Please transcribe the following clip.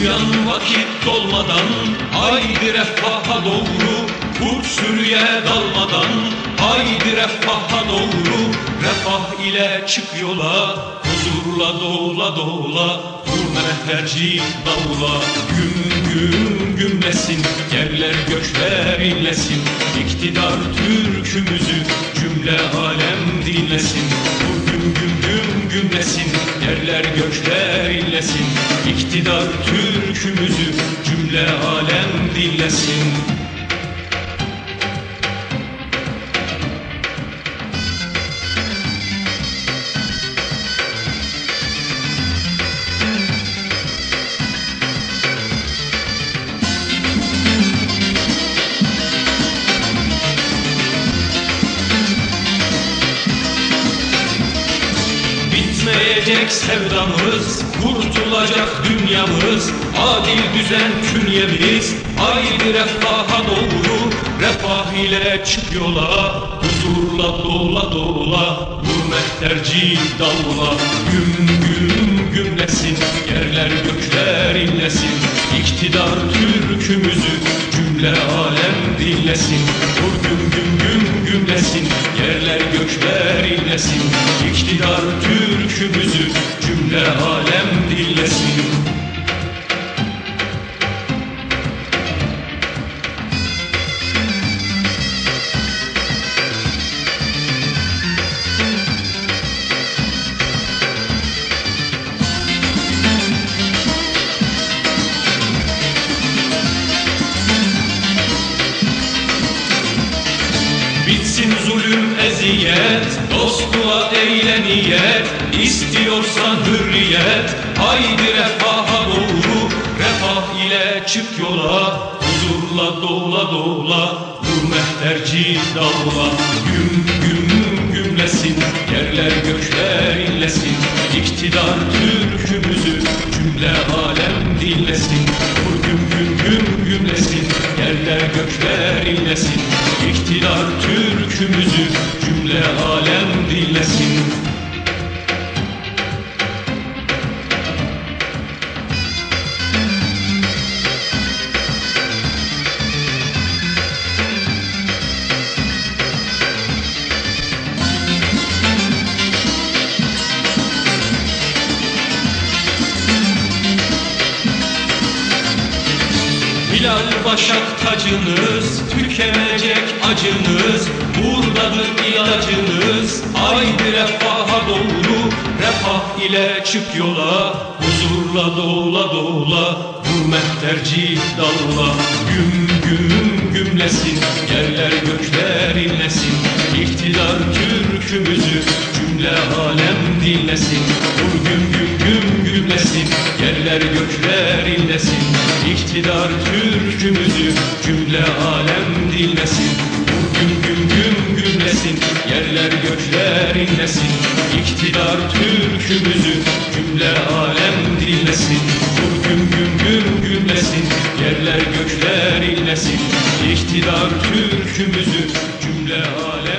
Uyan vakit dolmadan Haydi refaha doğru. Kur sürüye dalmadan Haydi refaha doğru. Refah ile çık yola Huzurla dola dola Vur mehterci davula Güm güm gümlesin Yerler gökler inlesin İktidar türkümüzü Cümle alem dinlesin gökler inlesin İktidar türkümüzü Cümle alem dinlesin Bitmeyecek sevdamız, kurtulacak dünyamız Adil düzen künyemiz, haydi refaha doğru Refah ile çık yola, huzurla dola dola Vur mehterci davula, güm güm gümlesin Yerler gökler inlesin, iktidar türkümüzü Cümle alem dinlesin, vur güm güm güm gümlesin Yerler gökler inlesin, iktidar türkümüzü Cümle alem dinlesin Bitsin zulüm eziyet Dostluğa eyle niyet İstiyorsan hürriyet Haydi refaha doğru. Refah ile çık yola Huzurla dola dola Vur mehterci davula Güm güm gümlesin. Yerler gökler inlesin İktidar Hilal başak tacınız, tükenecek acınız Buradadır ilacınız, haydi refaha doğru Refah ile çık yola, huzurla dola dola Vur mehterci dalla, güm güm gümlesin Yerler gökler inlesin, iktidar türkümüzü Cümle alem dinlesin, vur güm güm güm gümlesin Yerler gökler inlesin, iktidar türkümüzü Cümle alem dinlesin, güm güm güm gümlesin Yerler gökler inlesin, iktidar türkümüzü Cümle alem dinlesin, güm güm güm gümlesin Yerler gökler inlesin, iktidar türkümüzü Cümle alem